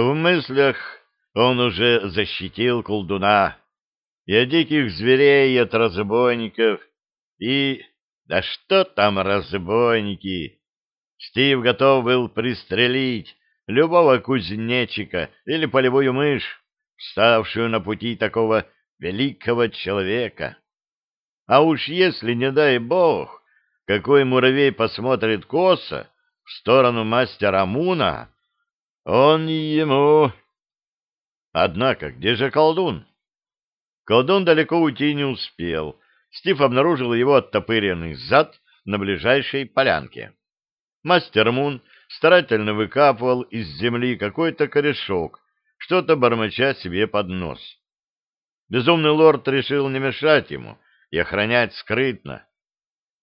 В мыслях он уже защитил колдуна и от диких зверей, и от разбойников, и... Да что там разбойники? Стив готов был пристрелить любого кузнечика или полевую мышь, ставшую на пути такого великого человека. А уж если, не дай бог, какой муравей посмотрит косо в сторону мастера Муна, он ему... Однако, где же колдун? Колдун далеко уйти не успел. Стив обнаружил его оттопыренный зад на ближайшей полянке. Мастер Мун старательно выкапывал из земли какой-то корешок, что-то бормоча себе под нос. Безумный лорд решил не мешать ему и охранять скрытно.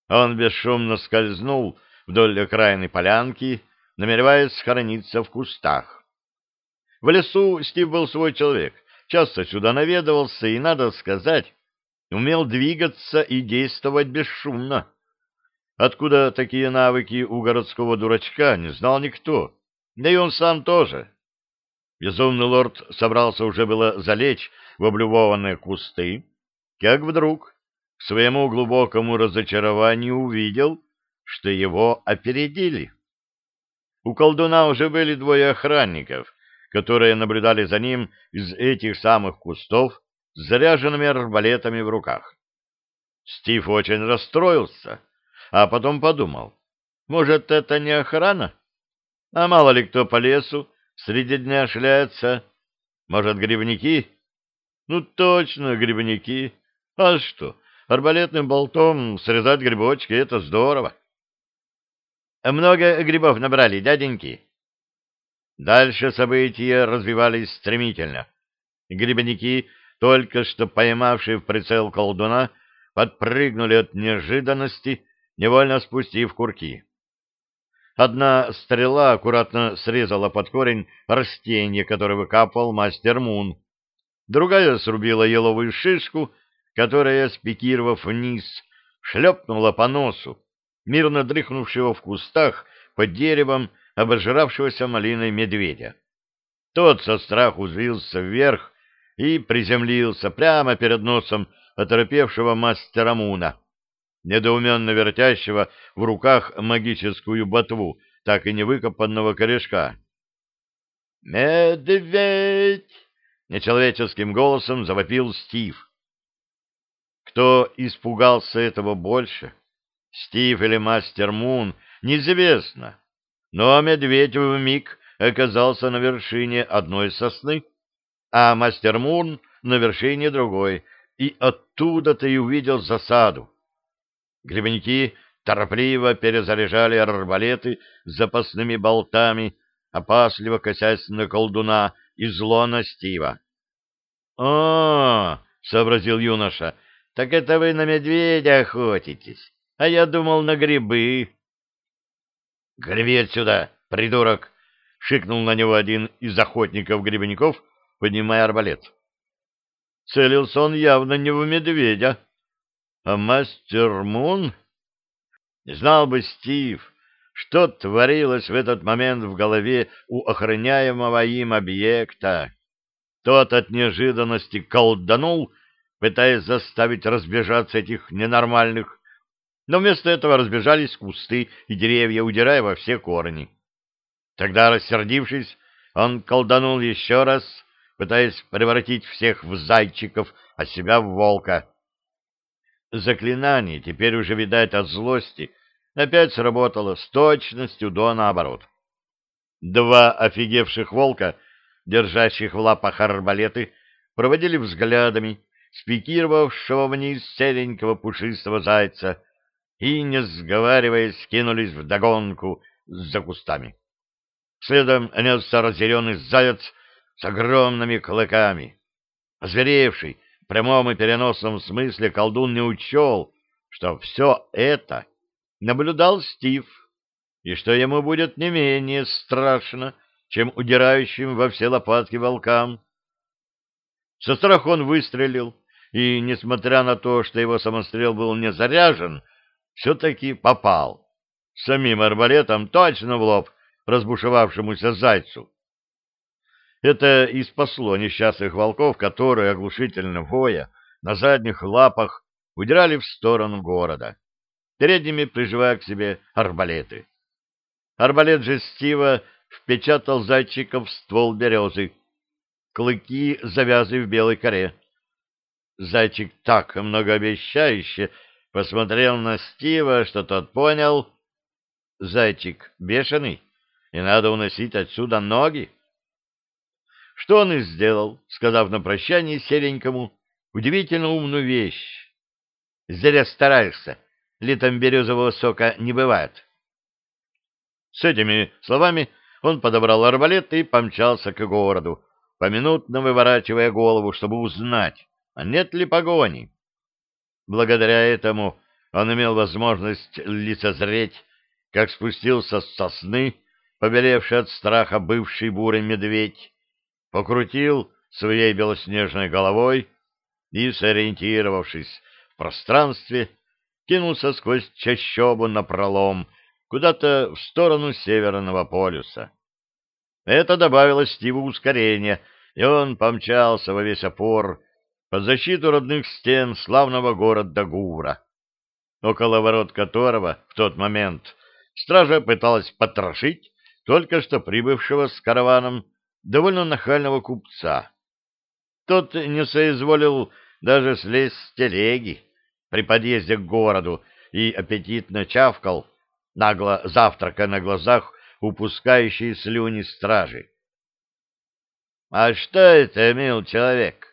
Он бесшумно скользнул вдоль окраины полянки, намереваясь схорониться в кустах. В лесу Стив был свой человек, часто сюда наведывался и, надо сказать, умел двигаться и действовать бесшумно. Откуда такие навыки у городского дурачка, не знал никто, да и он сам тоже. Безумный лорд собрался уже было залечь в облюбованные кусты, как вдруг, к своему глубокому разочарованию, увидел, что его опередили. У колдуна уже были двое охранников, которые наблюдали за ним из этих самых кустов с заряженными арбалетами в руках. Стив очень расстроился, а потом подумал, может, это не охрана? А мало ли кто по лесу среди дня шляется. Может, грибники? Ну, точно, грибники. А что, арбалетным болтом срезать грибочки — это здорово. Много грибов набрали, дяденьки? Дальше события развивались стремительно. Грибники, только что поймавшие в прицел колдуна, подпрыгнули от неожиданности, невольно спустив курки. Одна стрела аккуратно срезала под корень растение, которое выкапывал мастер Мун. Другая срубила еловую шишку, которая, спикировав вниз, шлепнула по носу, мирно дрыхнувшего в кустах под деревом обожравшегося малиной медведя. Тот со страху взвился вверх и приземлился прямо перед носом оторопевшего мастера Муна недоуменно вертящего в руках магическую ботву, так и не выкопанного корешка. «Медведь!» — нечеловеческим голосом завопил Стив. Кто испугался этого больше, Стив или Мастер Мун, неизвестно, но медведь в миг оказался на вершине одной сосны, а Мастер Мун на вершине другой, и оттуда-то и увидел засаду. Грибники торопливо перезаряжали арбалеты с запасными болтами, опасливо косясь на колдуна и зло на Стива. «О, — сообразил юноша, — так это вы на медведя охотитесь, а я думал на грибы». «Греби отсюда, придурок!» — шикнул на него один из охотников-грибников, поднимая арбалет. Целился он явно не в медведя, а мастер Мун? Знал бы Стив, что творилось в этот момент в голове у охраняемого им объекта. Тот от неожиданности колданул, пытаясь заставить разбежаться этих ненормальных, но вместо этого разбежались кусты и деревья, удирая во все корни. Тогда, рассердившись, он колданул еще раз, пытаясь превратить всех в зайчиков, а себя в волка. Заклинание, теперь уже, видать, от злости, опять сработало с точностью до наоборот. Два офигевших волка, держащих в лапах арбалеты, проводили взглядами спикировавшего вниз серенького пушистого зайца и, не сговариваясь, кинулись вдогонку за кустами. Следом несся разъяренный заяц с огромными клыками. Озверевший, прямом и переносном смысле колдун не учел, что все это наблюдал Стив, и что ему будет не менее страшно, чем удирающим во все лопатки волкам. Со страху он выстрелил, и, несмотря на то, что его самострел был не заряжен, все-таки попал. Самим арбалетом точно в лоб разбушевавшемуся зайцу. Это и спасло несчастных волков, которые, оглушительно воя, на задних лапах удирали в сторону города, передними приживая к себе арбалеты. Арбалет же Стива впечатал зайчиков в ствол березы, клыки завязы в белой коре. Зайчик так многообещающе посмотрел на Стива, что тот понял. Зайчик бешеный, и надо уносить отсюда ноги. Что он и сделал, сказав на прощание серенькому удивительно умную вещь. Зря стараешься, летом березового сока не бывает. С этими словами он подобрал арбалет и помчался к городу, поминутно выворачивая голову, чтобы узнать, а нет ли погони. Благодаря этому он имел возможность лицезреть, как спустился с сосны, побелевший от страха бывший бурый медведь, покрутил своей белоснежной головой и, сориентировавшись в пространстве, кинулся сквозь чащобу на пролом куда-то в сторону Северного полюса. Это добавило Стиву ускорения, и он помчался во весь опор под защиту родных стен славного города Гура, около ворот которого в тот момент стража пыталась потрошить только что прибывшего с караваном довольно нахального купца. Тот не соизволил даже слезть с телеги при подъезде к городу и аппетитно чавкал, нагло завтрака на глазах упускающие слюни стражи. — А что это, мил человек?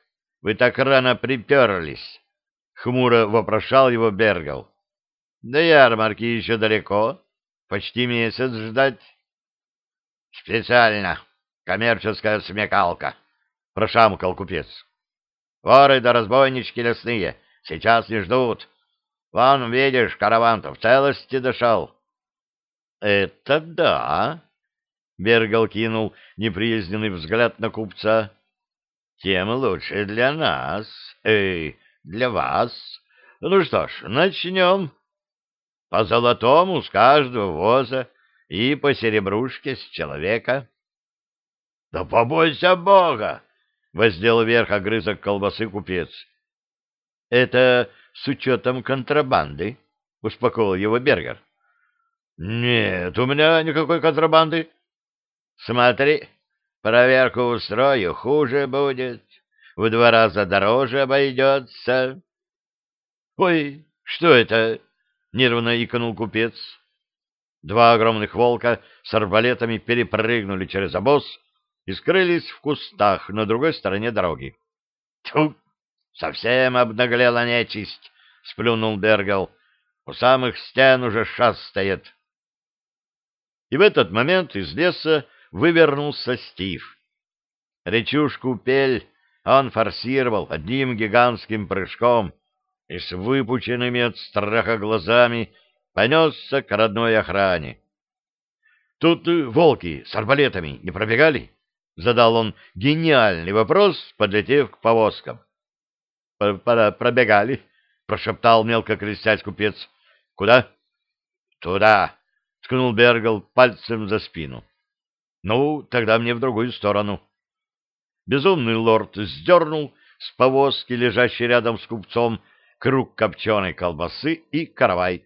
Вы так рано приперлись? — хмуро вопрошал его Бергал. — До ярмарки еще далеко, почти месяц ждать. — Специально, коммерческая смекалка, — прошамкал купец. — Воры да разбойнички лесные сейчас не ждут. Вон, видишь, караван-то в целости дошел. — Это да, — Бергал кинул неприязненный взгляд на купца. — Тем лучше для нас, эй, для вас. Ну что ж, начнем. По золотому с каждого воза и по серебрушке с человека. — Да побойся Бога! — воздел вверх огрызок колбасы купец. — Это с учетом контрабанды, — успокоил его Бергер. — Нет, у меня никакой контрабанды. — Смотри, проверку устрою, хуже будет. В два раза дороже обойдется. — Ой, что это? — нервно икнул купец. Два огромных волка с арбалетами перепрыгнули через обоз и скрылись в кустах на другой стороне дороги. — Тьфу! Совсем обнаглела нечисть! — сплюнул Бергал. — У самых стен уже шастает. И в этот момент из леса вывернулся Стив. Речушку Пель он форсировал одним гигантским прыжком и с выпученными от страха глазами понесся к родной охране. — Тут волки с арбалетами не пробегали? — задал он гениальный вопрос, подлетев к повозкам. — Пробегали, — прошептал мелко крестясь купец. — Куда? — Туда, — ткнул Бергал пальцем за спину. — Ну, тогда мне в другую сторону. Безумный лорд сдернул с повозки, лежащей рядом с купцом, круг копченой колбасы и каравай,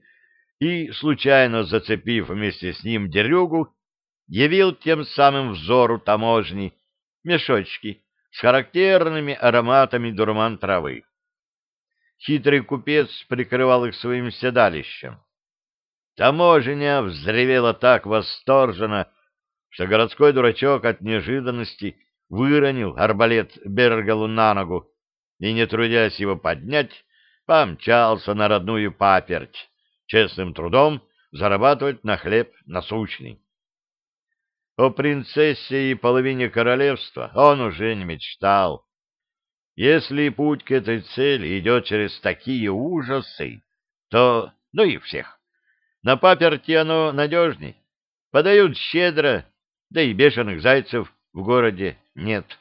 и, случайно зацепив вместе с ним дерюгу, явил тем самым взору таможни мешочки с характерными ароматами дурман травы. Хитрый купец прикрывал их своим седалищем. Таможня взревела так восторженно, что городской дурачок от неожиданности выронил арбалет Бергалу на ногу и, не трудясь его поднять, помчался на родную паперть, честным трудом зарабатывать на хлеб насущный. О принцессе и половине королевства он уже не мечтал. Если путь к этой цели идет через такие ужасы, то, ну и всех, на паперти оно надежней, подают щедро, да и бешеных зайцев в городе нет.